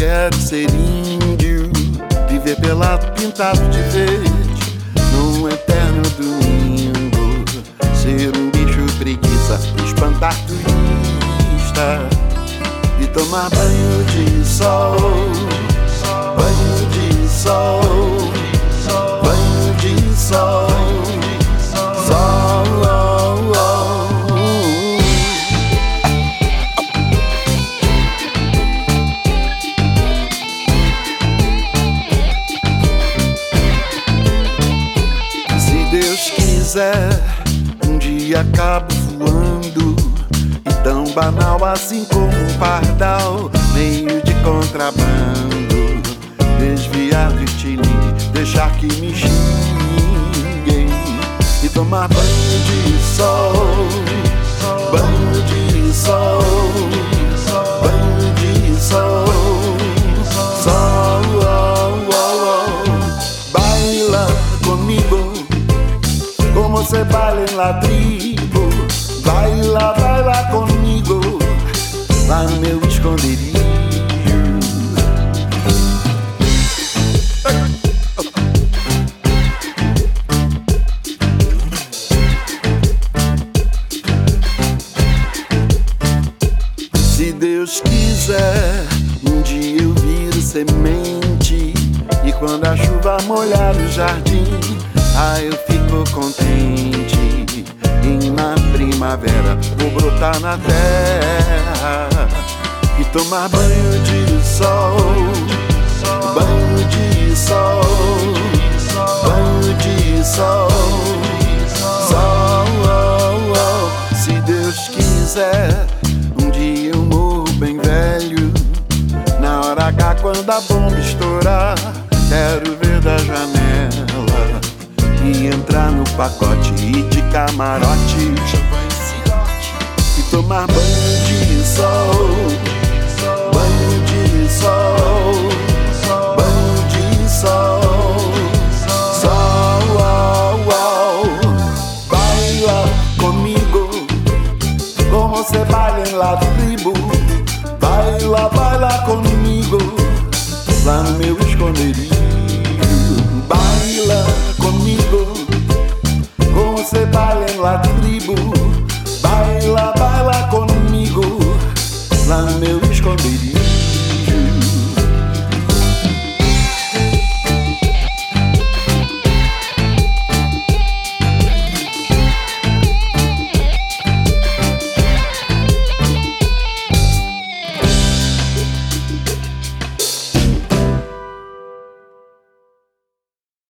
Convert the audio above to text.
ser índio, viver pelado pintado de verde, num eterno domingo, ser um bicho preguiça, espantar turista e tomar banho de sol, quiser, um dia acabo voando e tão banal assim como um pardal, meio de contrabando, desviar do estilingue, deixar que me xinguem como se baila en la tribo. Baila, baila comigo lá no meu esconderijo. Se Deus quiser, um dia eu viro semente. E quando a chuva molhar o jardim, ah, eu fico contente. E na primavera vou brotar na terra e tomar banho de sol, banho de sol, banho de sol, sol. oh, oh. Se Deus quiser, um dia eu morro bem velho. Na hora H, quando a bomba estourar, quero entrar no pacote e de camarote e tomar banho de sol, banho de sol, banho de sol, sol. oh, oh. Baila comigo como se baila en la tribo. Baila, baila comigo lá no meu esconderijo. Baila comigo como se baila en la tribo. Baila, baila comigo lá no meu esconderijo.